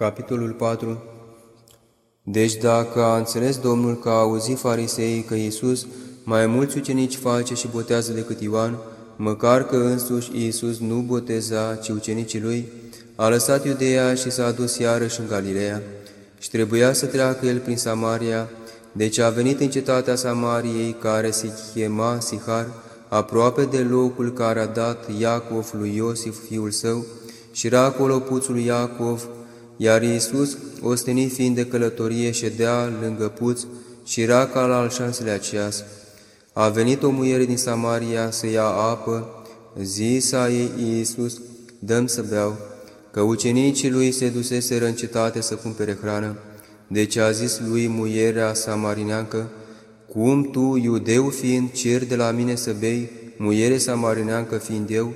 Capitolul 4 Deci dacă a înțeles Domnul că a auzit fariseii că Iisus mai mulți ucenici face și botează decât Ioan, măcar că însuși Iisus nu boteza, ci ucenicii lui, a lăsat Iudeea și s-a dus iarăși în Galileea și trebuia să treacă el prin Samaria, deci a venit în cetatea Samariei, care se chema Sihar, aproape de locul care a dat Iacov lui Iosif, fiul său, și era acolo puțul lui Iacov, iar Iisus, ostenit fiind de călătorie, ședea lângă puț și era ca la al șaselea ceas. A venit o muiere din Samaria să ia apă, zisa ei Iisus, dăm să beau, că ucenicii lui se duseseră în cetate să cumpere hrană. Deci a zis lui muierea samarineancă, Cum tu, iudeu fiind, cer de la mine să bei, muiere samarineancă fiind eu,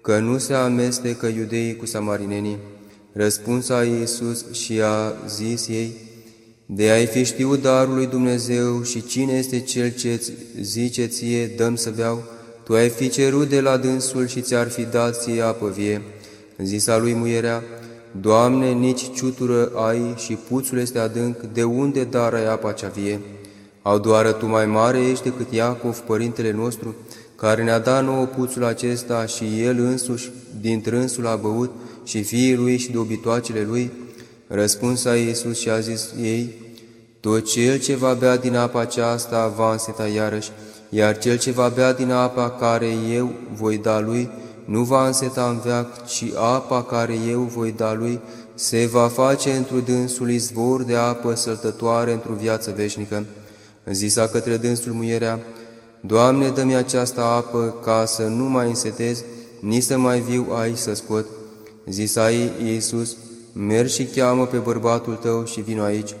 că nu se amestecă iudeii cu samarinenii? Răspuns a Iisus și a zis ei, De ai fi știut darul lui Dumnezeu și cine este cel ce zice ție, dăm să beau, tu ai fi cerut de la dânsul și ți-ar fi dat ție apă vie. Zisa lui muierea, Doamne, nici ciutură ai și puțul este adânc, de unde dar ai apa cea vie? Au doar tu mai mare ești decât Iacov, părintele nostru, care ne-a dat nouă puțul acesta și el însuși din trânsul a băut și fiii lui și dobitoacele lui? Răspuns a Iisus și a zis ei, Tot cel ce va bea din apa aceasta va înseta iarăși, iar cel ce va bea din apa care eu voi da lui, nu va înseta în veac, ci apa care eu voi da lui se va face într-un dânsul izvor de apă săltătoare într-o viață veșnică. Zisa către dânsul muierea, Doamne, dă-mi această apă ca să nu mai însetez, nici să mai viu aici să scot. Zisa ei Iisus, mergi și cheamă pe bărbatul tău și vino aici.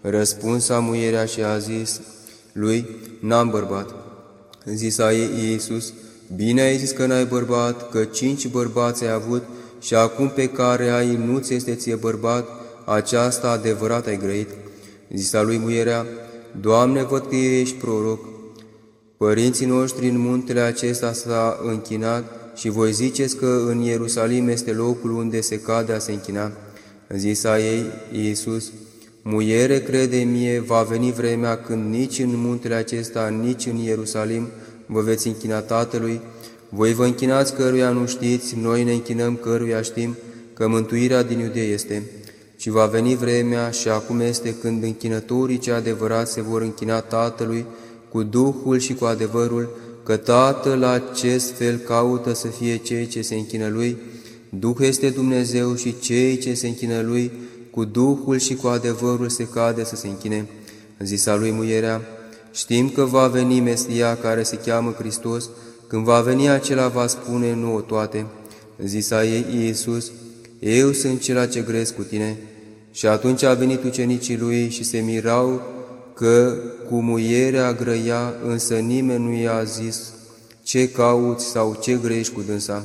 Răspunsa muierea și a zis lui, n-am bărbat. Zisa ei Iisus, bine ai zis că n-ai bărbat, că cinci bărbați ai avut și acum pe care ai nu ți este ție bărbat, aceasta adevărat ai grăit. Zisa lui muierea, Doamne, văd că ești proroc. Părinții noștri în muntele acesta s-a închinat și voi ziceți că în Ierusalim este locul unde se cade a se închina. Zisa ei, Iisus, Muiere, crede mie, va veni vremea când nici în muntele acesta, nici în Ierusalim vă veți închina Tatălui, voi vă închinați căruia nu știți, noi ne închinăm căruia știm că mântuirea din Iudei este. Și va veni vremea și acum este când închinătorii ce adevărat se vor închina Tatălui cu Duhul și cu adevărul, că Tatăl acest fel caută să fie cei ce se închină Lui, Duh este Dumnezeu și cei ce se închină Lui, cu Duhul și cu adevărul se cade să se închine. Zisa lui muierea, știm că va veni Mesia care se cheamă Hristos, când va veni acela va spune nouă toate. Zisa ei Iisus, eu sunt cela ce gresc cu tine. Și atunci a venit ucenicii lui și se mirau că cu muierea grăia, însă nimeni nu i-a zis ce cauți sau ce grești cu dânsa.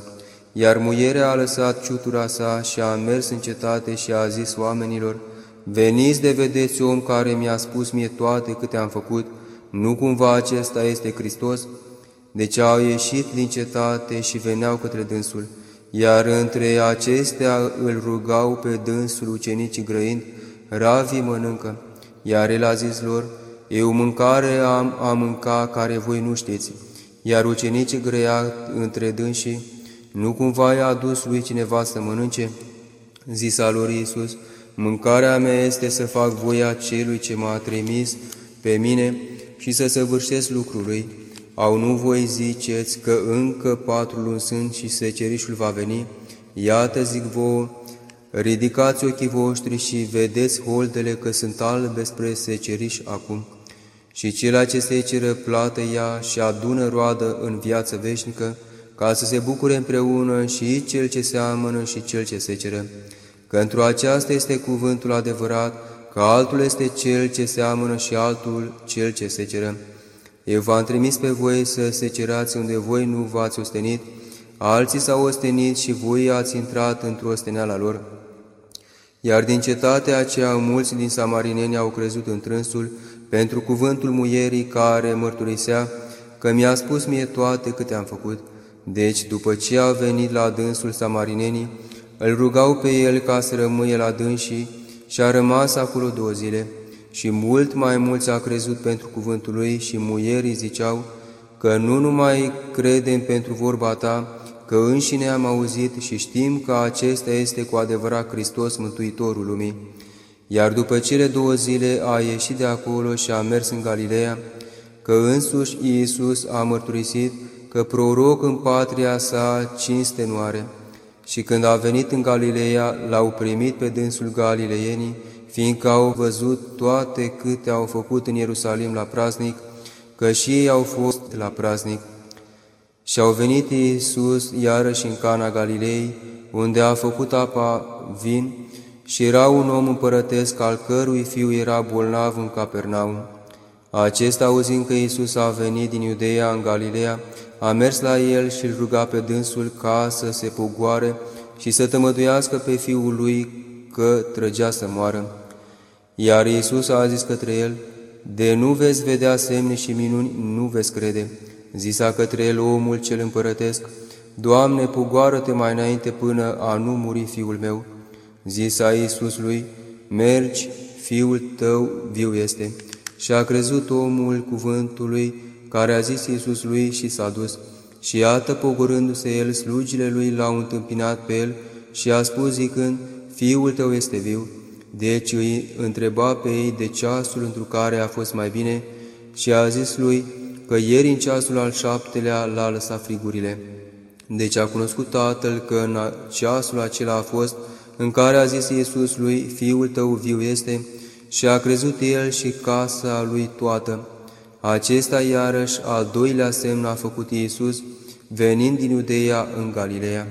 Iar muierea a lăsat ciutura sa și a mers în cetate și a zis oamenilor, Veniți de vedeți om care mi-a spus mie toate câte am făcut, nu cumva acesta este Hristos? Deci au ieșit din cetate și veneau către dânsul, iar între acestea îl rugau pe dânsul ucenicii grăind, Ravi mănâncă, iar el a zis lor, Eu mâncare am a mânca care voi nu știți, iar ucenicii grăia între dânsii, nu cumva i-a adus lui cineva să mănânce? Zisa lor Iisus, mâncarea mea este să fac voia celui ce m-a trimis pe mine și să săvârșesc lucrul lui. Au nu voi ziceți că încă patru luni sunt și secerișul va veni? Iată, zic vouă, ridicați ochii voștri și vedeți holdele că sunt albe spre seceriș acum. Și cel ce seceră plată ea și adună roadă în viață veșnică, ca să se bucure împreună și cel ce se amănă și cel ce seceră. Că într-o aceasta este cuvântul adevărat, că altul este cel ce se amănă și altul cel ce seceră. Eu v-am trimis pe voi să secerați unde voi nu v-ați ostenit, alții s-au ostenit și voi ați intrat într-o osteneala lor. Iar din cetatea aceea mulți din samarineni au crezut în trânsul pentru cuvântul muierii care mărturisea că mi-a spus mie toate câte am făcut. Deci, după ce au venit la dânsul samarinenii, îl rugau pe el ca să rămâie la dânsii și a rămas acolo două zile. Și mult mai mulți a crezut pentru cuvântul lui și muierii ziceau că nu numai credem pentru vorba ta, că înșine am auzit și știm că acesta este cu adevărat Hristos Mântuitorul lumii. Iar după cele două zile a ieșit de acolo și a mers în Galileea, că însuși Iisus a mărturisit că proroc în patria sa cinste nu are. Și când a venit în Galileea, l-au primit pe dânsul galileienii, fiindcă au văzut toate câte au făcut în Ierusalim la praznic, că și ei au fost la praznic. Și au venit Iisus iarăși în Cana Galilei, unde a făcut apa vin, și era un om împărătesc al cărui fiu era bolnav în Capernaum. Acesta, auzind că Iisus a venit din Iudeea în Galileea, a mers la el și îl ruga pe dânsul ca să se pogoare și să tămăduiască pe fiul lui că trăgea să moară. Iar Iisus a zis către el, De nu veți vedea semne și minuni, nu veți crede. Zisa către el omul cel împărătesc, Doamne, pogoară-te mai înainte până a nu muri fiul meu. Zisa Iisus lui, Mergi, fiul tău viu este. Și a crezut omul cuvântului care a zis Iisus lui și s-a dus. Și iată, pogorându-se el, slugile lui l-au întâmpinat pe el și a spus zicând, Fiul tău este viu. Deci îi întreba pe ei de ceasul într care a fost mai bine și a zis lui că ieri în ceasul al șaptelea l-a lăsat frigurile. Deci a cunoscut tatăl că în ceasul acela a fost în care a zis Iisus lui, Fiul tău viu este, și a crezut el și casa lui toată. Acesta iarăși al doilea semn a făcut Iisus, venind din Iudeea în Galileea.